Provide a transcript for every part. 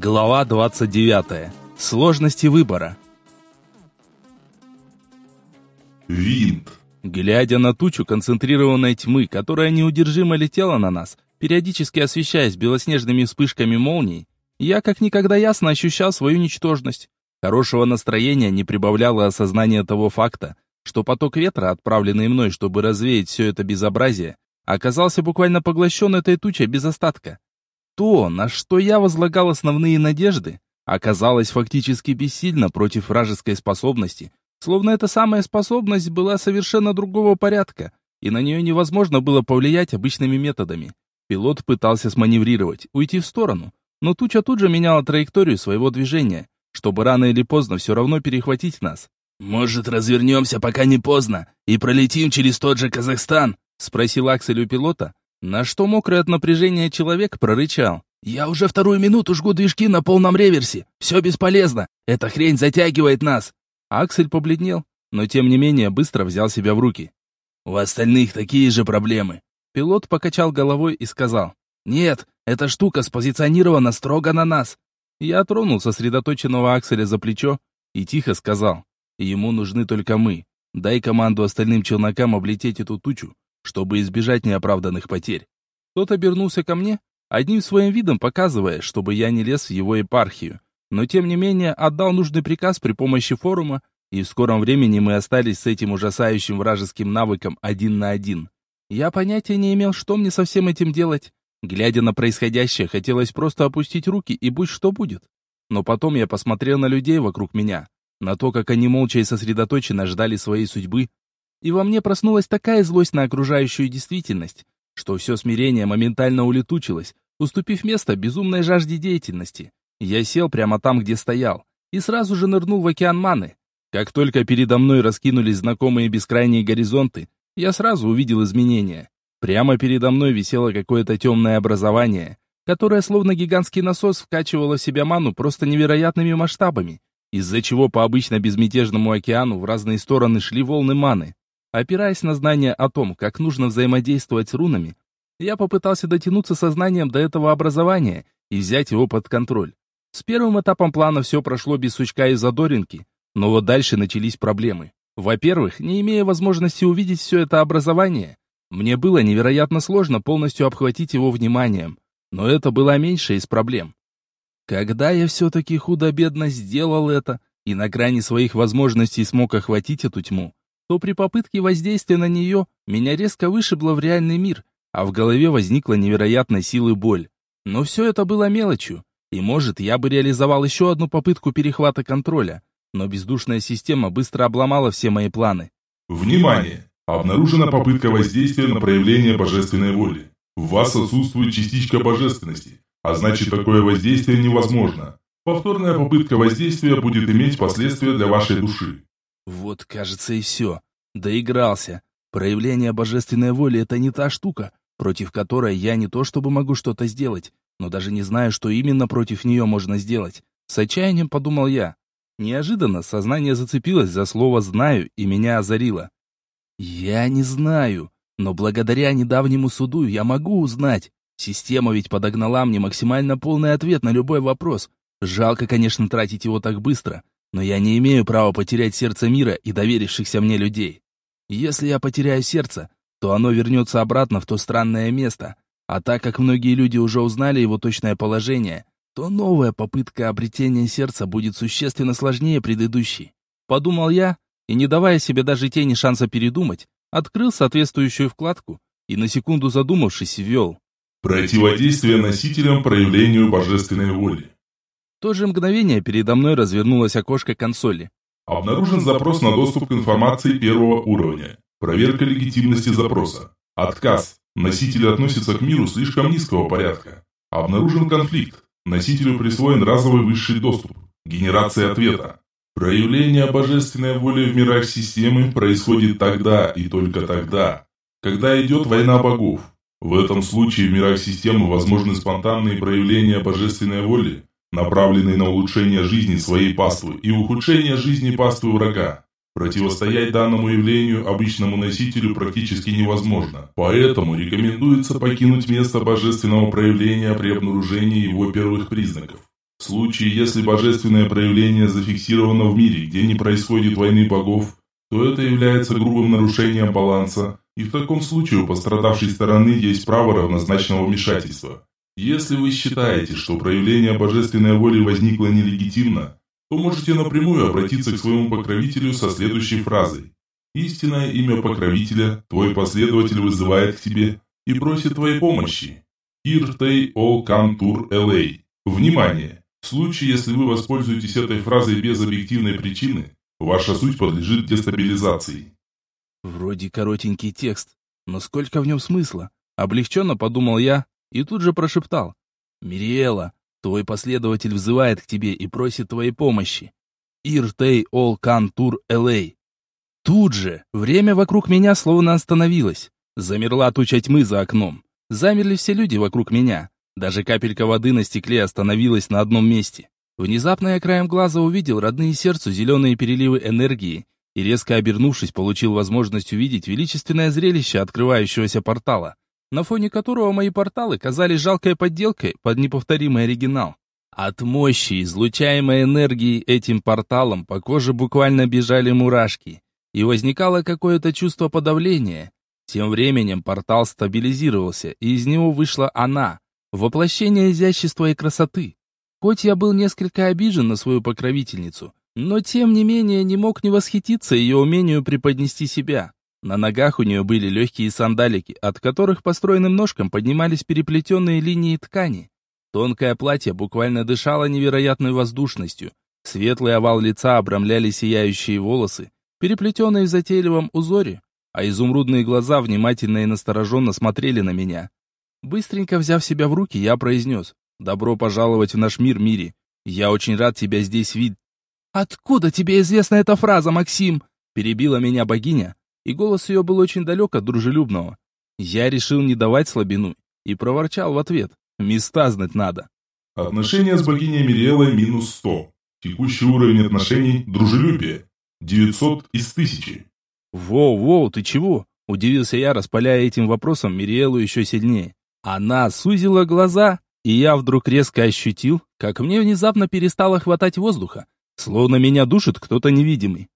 Глава 29. Сложности выбора. Винт. Глядя на тучу концентрированной тьмы, которая неудержимо летела на нас, периодически освещаясь белоснежными вспышками молний, я как никогда ясно ощущал свою ничтожность. Хорошего настроения не прибавляло осознание того факта, что поток ветра, отправленный мной, чтобы развеять все это безобразие, оказался буквально поглощен этой тучей без остатка. То, на что я возлагал основные надежды, оказалось фактически бессильно против вражеской способности, словно эта самая способность была совершенно другого порядка, и на нее невозможно было повлиять обычными методами. Пилот пытался сманеврировать, уйти в сторону, но туча тут же меняла траекторию своего движения, чтобы рано или поздно все равно перехватить нас. «Может, развернемся, пока не поздно, и пролетим через тот же Казахстан?» — спросил Аксель у пилота, на что мокрый от напряжения человек прорычал. «Я уже вторую минуту жгу движки на полном реверсе. Все бесполезно. Эта хрень затягивает нас». Аксель побледнел, но тем не менее быстро взял себя в руки. «У остальных такие же проблемы». Пилот покачал головой и сказал. «Нет, эта штука спозиционирована строго на нас». Я тронул сосредоточенного Акселя за плечо и тихо сказал. «Ему нужны только мы. Дай команду остальным челнокам облететь эту тучу чтобы избежать неоправданных потерь. Тот обернулся ко мне, одним своим видом показывая, чтобы я не лез в его епархию, но тем не менее отдал нужный приказ при помощи форума, и в скором времени мы остались с этим ужасающим вражеским навыком один на один. Я понятия не имел, что мне со всем этим делать. Глядя на происходящее, хотелось просто опустить руки и будь что будет. Но потом я посмотрел на людей вокруг меня, на то, как они молча и сосредоточенно ждали своей судьбы, и во мне проснулась такая злость на окружающую действительность, что все смирение моментально улетучилось, уступив место безумной жажде деятельности. Я сел прямо там, где стоял, и сразу же нырнул в океан маны. Как только передо мной раскинулись знакомые бескрайние горизонты, я сразу увидел изменения. Прямо передо мной висело какое-то темное образование, которое словно гигантский насос вкачивало в себя ману просто невероятными масштабами, из-за чего по обычно безмятежному океану в разные стороны шли волны маны. Опираясь на знание о том, как нужно взаимодействовать с рунами, я попытался дотянуться сознанием до этого образования и взять его под контроль. С первым этапом плана все прошло без сучка и задоринки, но вот дальше начались проблемы. Во-первых, не имея возможности увидеть все это образование, мне было невероятно сложно полностью обхватить его вниманием, но это была меньшая из проблем. Когда я все-таки худо-бедно сделал это и на грани своих возможностей смог охватить эту тьму, то при попытке воздействия на нее меня резко вышибло в реальный мир, а в голове возникла невероятная сила боль. Но все это было мелочью, и может, я бы реализовал еще одну попытку перехвата контроля, но бездушная система быстро обломала все мои планы. Внимание! Обнаружена попытка воздействия на проявление божественной воли. В вас отсутствует частичка божественности, а значит такое воздействие невозможно. Повторная попытка воздействия будет иметь последствия для вашей души. Вот, кажется, и все. Доигрался. Проявление божественной воли — это не та штука, против которой я не то чтобы могу что-то сделать, но даже не знаю, что именно против нее можно сделать. С отчаянием подумал я. Неожиданно сознание зацепилось за слово «знаю» и меня озарило. Я не знаю, но благодаря недавнему суду я могу узнать. Система ведь подогнала мне максимально полный ответ на любой вопрос. Жалко, конечно, тратить его так быстро, но я не имею права потерять сердце мира и доверившихся мне людей. Если я потеряю сердце, то оно вернется обратно в то странное место. А так как многие люди уже узнали его точное положение, то новая попытка обретения сердца будет существенно сложнее предыдущей. Подумал я, и не давая себе даже тени шанса передумать, открыл соответствующую вкладку и на секунду задумавшись ввел. Противодействие носителям проявлению божественной воли. То же мгновение передо мной развернулось окошко консоли. Обнаружен запрос на доступ к информации первого уровня. Проверка легитимности запроса. Отказ. Носитель относится к миру слишком низкого порядка. Обнаружен конфликт. Носителю присвоен разовый высший доступ. Генерация ответа. Проявление божественной воли в мирах системы происходит тогда и только тогда, когда идет война богов. В этом случае в мирах системы возможны спонтанные проявления божественной воли, направленный на улучшение жизни своей паствы и ухудшение жизни паствы врага. Противостоять данному явлению обычному носителю практически невозможно, поэтому рекомендуется покинуть место божественного проявления при обнаружении его первых признаков. В случае, если божественное проявление зафиксировано в мире, где не происходит войны богов, то это является грубым нарушением баланса, и в таком случае у пострадавшей стороны есть право равнозначного вмешательства. Если вы считаете, что проявление божественной воли возникло нелегитимно, то можете напрямую обратиться к своему покровителю со следующей фразой. «Истинное имя покровителя твой последователь вызывает к тебе и просит твоей помощи. Иртей Ол Кантур Элей. Внимание! В случае, если вы воспользуетесь этой фразой без объективной причины, ваша суть подлежит дестабилизации». Вроде коротенький текст, но сколько в нем смысла? Облегченно подумал я и тут же прошептал. «Мириэла, твой последователь взывает к тебе и просит твоей помощи. Иртей Ол Кантур Элей». Тут же время вокруг меня словно остановилось. Замерла туча тьмы за окном. Замерли все люди вокруг меня. Даже капелька воды на стекле остановилась на одном месте. Внезапно я краем глаза увидел родные сердцу зеленые переливы энергии и, резко обернувшись, получил возможность увидеть величественное зрелище открывающегося портала, на фоне которого мои порталы казались жалкой подделкой под неповторимый оригинал. От мощи, излучаемой энергии этим порталом, по коже буквально бежали мурашки, и возникало какое-то чувство подавления. Тем временем портал стабилизировался, и из него вышла она, воплощение изящества и красоты. Хоть я был несколько обижен на свою покровительницу, но тем не менее не мог не восхититься ее умению преподнести себя. На ногах у нее были легкие сандалики, от которых по стройным ножкам поднимались переплетенные линии ткани. Тонкое платье буквально дышало невероятной воздушностью. Светлый овал лица обрамляли сияющие волосы, переплетенные в затейливом узоре, а изумрудные глаза внимательно и настороженно смотрели на меня. Быстренько взяв себя в руки, я произнес «Добро пожаловать в наш мир, Мири. Я очень рад тебя здесь видеть. «Откуда тебе известна эта фраза, Максим?» Перебила меня богиня, и голос ее был очень далек от дружелюбного. Я решил не давать слабину и проворчал в ответ. «Места знать надо». Отношения с богиней Мириэлой минус 100. Текущий уровень отношений – дружелюбие. 900 из 1000. «Воу-воу, ты чего?» – удивился я, распаляя этим вопросом Мириэлу еще сильнее. Она сузила глаза, и я вдруг резко ощутил, как мне внезапно перестало хватать воздуха, Словно меня душит кто-то невидимый.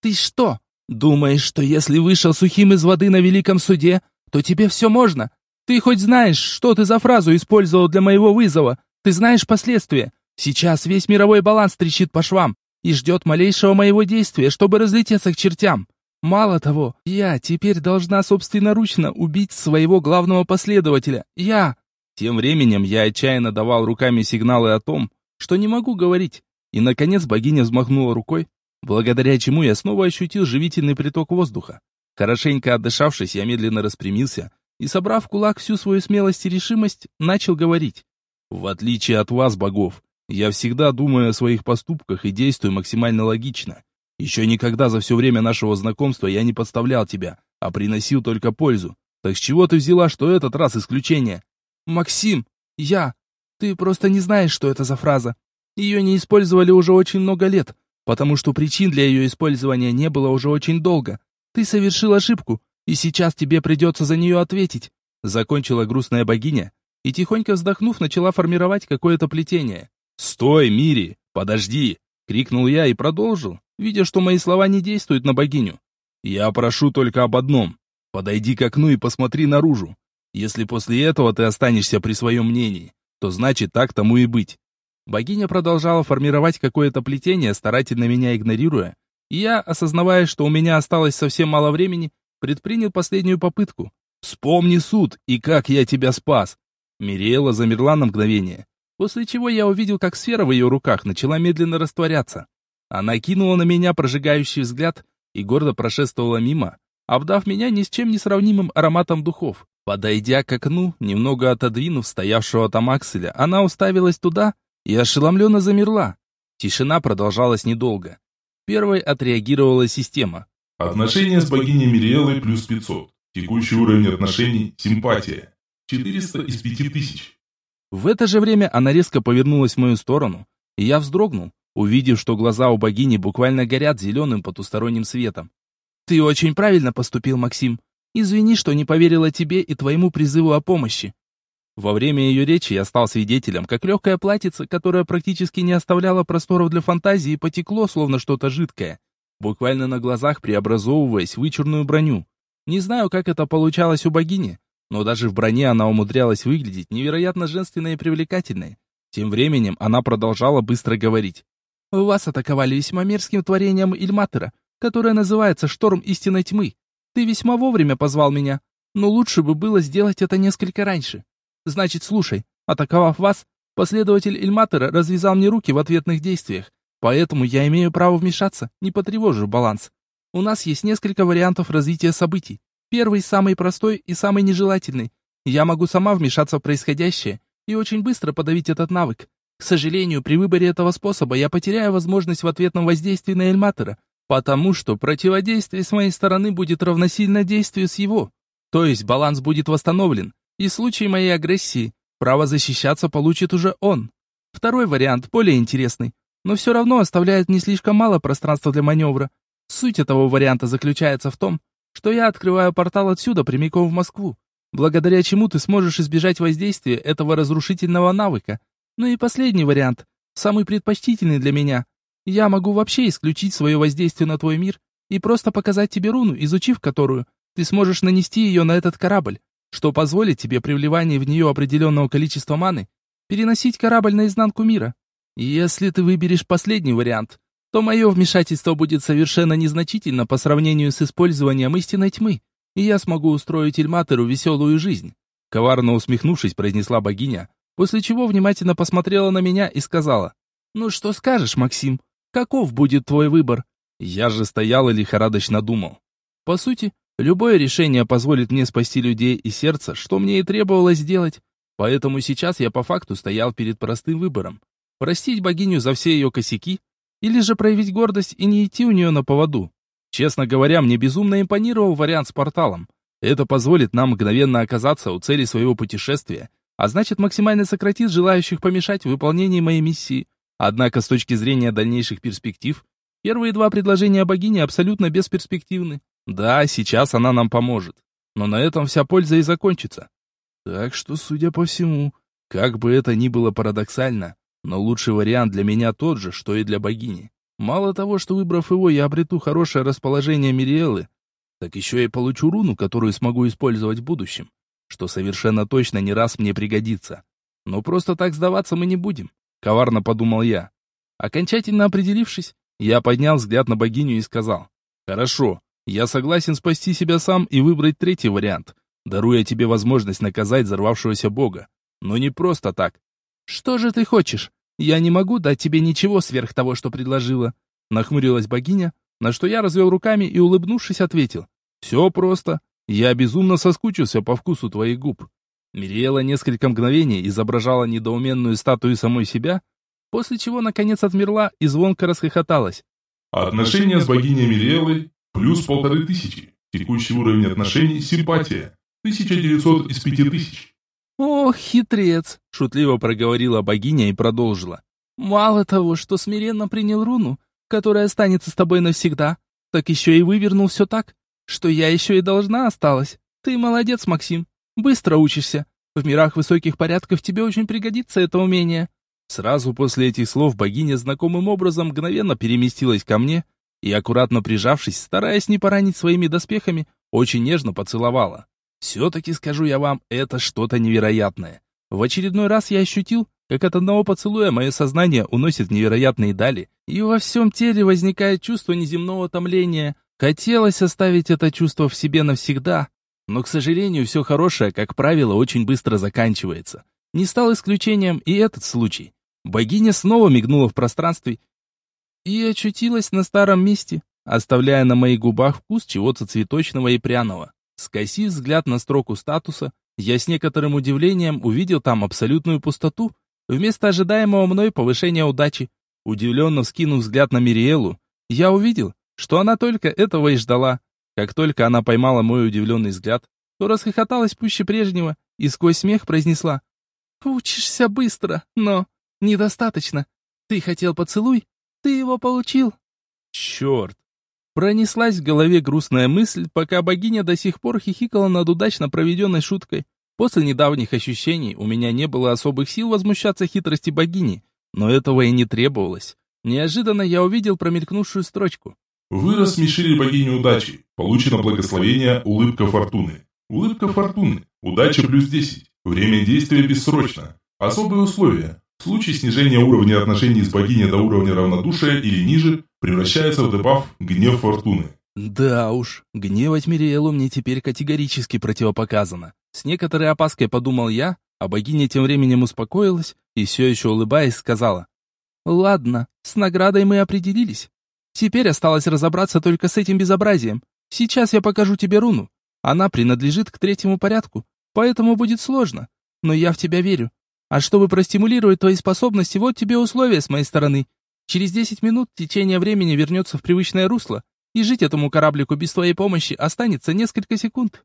«Ты что, думаешь, что если вышел сухим из воды на великом суде, то тебе все можно? Ты хоть знаешь, что ты за фразу использовал для моего вызова? Ты знаешь последствия? Сейчас весь мировой баланс трещит по швам и ждет малейшего моего действия, чтобы разлететься к чертям. Мало того, я теперь должна собственноручно убить своего главного последователя. Я...» Тем временем я отчаянно давал руками сигналы о том, что не могу говорить, и, наконец, богиня взмахнула рукой, благодаря чему я снова ощутил живительный приток воздуха. Хорошенько отдышавшись, я медленно распрямился и, собрав в кулак всю свою смелость и решимость, начал говорить. «В отличие от вас, богов, я всегда думаю о своих поступках и действую максимально логично. Еще никогда за все время нашего знакомства я не подставлял тебя, а приносил только пользу. Так с чего ты взяла, что этот раз исключение?» «Максим, я... Ты просто не знаешь, что это за фраза. Ее не использовали уже очень много лет, потому что причин для ее использования не было уже очень долго. Ты совершил ошибку, и сейчас тебе придется за нее ответить. Закончила грустная богиня и, тихонько вздохнув, начала формировать какое-то плетение. «Стой, Мири! Подожди!» — крикнул я и продолжил, видя, что мои слова не действуют на богиню. «Я прошу только об одном. Подойди к окну и посмотри наружу. Если после этого ты останешься при своем мнении, то значит так тому и быть. Богиня продолжала формировать какое-то плетение, старательно меня игнорируя, и я, осознавая, что у меня осталось совсем мало времени, предпринял последнюю попытку. «Вспомни суд и как я тебя спас!» Мириэла замерла на мгновение, после чего я увидел, как сфера в ее руках начала медленно растворяться. Она кинула на меня прожигающий взгляд и гордо прошествовала мимо, обдав меня ни с чем не сравнимым ароматом духов. Подойдя к окну, немного отодвинув стоявшего там Акселя, она уставилась туда, и ошеломленно замерла. Тишина продолжалась недолго. Первой отреагировала система. Отношения с богиней Мириэлой плюс 500. Текущий уровень отношений – симпатия. 400 из 5000. В это же время она резко повернулась в мою сторону, и я вздрогнул, увидев, что глаза у богини буквально горят зеленым потусторонним светом. «Ты очень правильно поступил, Максим. Извини, что не поверила тебе и твоему призыву о помощи». Во время ее речи я стал свидетелем, как легкое платьице, которое практически не оставляло просторов для фантазии, потекло, словно что-то жидкое, буквально на глазах преобразовываясь в вычурную броню. Не знаю, как это получалось у богини, но даже в броне она умудрялась выглядеть невероятно женственной и привлекательной. Тем временем она продолжала быстро говорить. «Вас атаковали весьма мерзким творением Ильматера, которое называется «Шторм истинной тьмы». Ты весьма вовремя позвал меня, но лучше бы было сделать это несколько раньше. Значит, слушай, атаковав вас, последователь Ильматера развязал мне руки в ответных действиях, поэтому я имею право вмешаться, не потревожу баланс. У нас есть несколько вариантов развития событий. Первый самый простой и самый нежелательный. Я могу сама вмешаться в происходящее и очень быстро подавить этот навык. К сожалению, при выборе этого способа я потеряю возможность в ответном воздействии на Эльматера, потому что противодействие с моей стороны будет равносильно действию с его. То есть баланс будет восстановлен, и случае моей агрессии право защищаться получит уже он. Второй вариант более интересный, но все равно оставляет не слишком мало пространства для маневра. Суть этого варианта заключается в том, что я открываю портал отсюда прямиком в Москву, благодаря чему ты сможешь избежать воздействия этого разрушительного навыка. Ну и последний вариант, самый предпочтительный для меня. Я могу вообще исключить свое воздействие на твой мир и просто показать тебе руну, изучив которую, ты сможешь нанести ее на этот корабль что позволит тебе при вливании в нее определенного количества маны переносить корабль наизнанку мира. Если ты выберешь последний вариант, то мое вмешательство будет совершенно незначительно по сравнению с использованием истинной тьмы, и я смогу устроить Ильматеру веселую жизнь. Коварно усмехнувшись, произнесла богиня, после чего внимательно посмотрела на меня и сказала, «Ну что скажешь, Максим, каков будет твой выбор?» Я же стоял и лихорадочно думал. По сути, Любое решение позволит мне спасти людей и сердце, что мне и требовалось сделать. Поэтому сейчас я по факту стоял перед простым выбором. Простить богиню за все ее косяки, или же проявить гордость и не идти у нее на поводу. Честно говоря, мне безумно импонировал вариант с порталом. Это позволит нам мгновенно оказаться у цели своего путешествия, а значит максимально сократит желающих помешать в выполнении моей миссии. Однако с точки зрения дальнейших перспектив, первые два предложения богини абсолютно бесперспективны. Да, сейчас она нам поможет, но на этом вся польза и закончится. Так что, судя по всему, как бы это ни было парадоксально, но лучший вариант для меня тот же, что и для богини. Мало того, что выбрав его, я обрету хорошее расположение Мириэлы, так еще и получу руну, которую смогу использовать в будущем, что совершенно точно не раз мне пригодится. Но просто так сдаваться мы не будем, коварно подумал я. Окончательно определившись, я поднял взгляд на богиню и сказал, «Хорошо, я согласен спасти себя сам и выбрать третий вариант, даруя тебе возможность наказать взорвавшегося бога. Но не просто так. Что же ты хочешь? Я не могу дать тебе ничего сверх того, что предложила. Нахмурилась богиня, на что я развел руками и, улыбнувшись, ответил. Все просто. Я безумно соскучился по вкусу твоих губ. Мириэла несколько мгновений изображала недоуменную статую самой себя, после чего, наконец, отмерла и звонко расхохоталась. Отношения с богиней Мириэлой Плюс полторы тысячи. Текущий уровень отношений – симпатия. 1900 из 5000. «Ох, хитрец!» – шутливо проговорила богиня и продолжила. «Мало того, что смиренно принял руну, которая останется с тобой навсегда, так еще и вывернул все так, что я еще и должна осталась. Ты молодец, Максим. Быстро учишься. В мирах высоких порядков тебе очень пригодится это умение». Сразу после этих слов богиня знакомым образом мгновенно переместилась ко мне – и, аккуратно прижавшись, стараясь не поранить своими доспехами, очень нежно поцеловала. Все-таки, скажу я вам, это что-то невероятное. В очередной раз я ощутил, как от одного поцелуя мое сознание уносит невероятные дали, и во всем теле возникает чувство неземного томления. Хотелось оставить это чувство в себе навсегда, но, к сожалению, все хорошее, как правило, очень быстро заканчивается. Не стал исключением и этот случай. Богиня снова мигнула в пространстве, и очутилась на старом месте, оставляя на моих губах вкус чего-то цветочного и пряного. Скосив взгляд на строку статуса, я с некоторым удивлением увидел там абсолютную пустоту, вместо ожидаемого мной повышения удачи. Удивленно вскинув взгляд на Мириэлу, я увидел, что она только этого и ждала. Как только она поймала мой удивленный взгляд, то расхохоталась пуще прежнего и сквозь смех произнесла «Учишься быстро, но недостаточно. Ты хотел поцелуй, ты его получил?» «Черт!» Пронеслась в голове грустная мысль, пока богиня до сих пор хихикала над удачно проведенной шуткой. После недавних ощущений у меня не было особых сил возмущаться хитрости богини, но этого и не требовалось. Неожиданно я увидел промелькнувшую строчку. Вы рассмешили богиню удачи. Получено благословение «Улыбка фортуны». Улыбка фортуны. Удача плюс 10. Время действия бессрочно. Особые условия. В случае снижения уровня отношений с богиней до уровня равнодушия или ниже, превращается в дебаф «Гнев фортуны». Да уж, гневать Мириэлу мне теперь категорически противопоказано. С некоторой опаской подумал я, а богиня тем временем успокоилась и все еще улыбаясь сказала. «Ладно, с наградой мы определились. Теперь осталось разобраться только с этим безобразием. Сейчас я покажу тебе руну. Она принадлежит к третьему порядку, поэтому будет сложно. Но я в тебя верю. А чтобы простимулировать твои способности, вот тебе условия с моей стороны. Через 10 минут течение времени вернется в привычное русло, и жить этому кораблику без твоей помощи останется несколько секунд.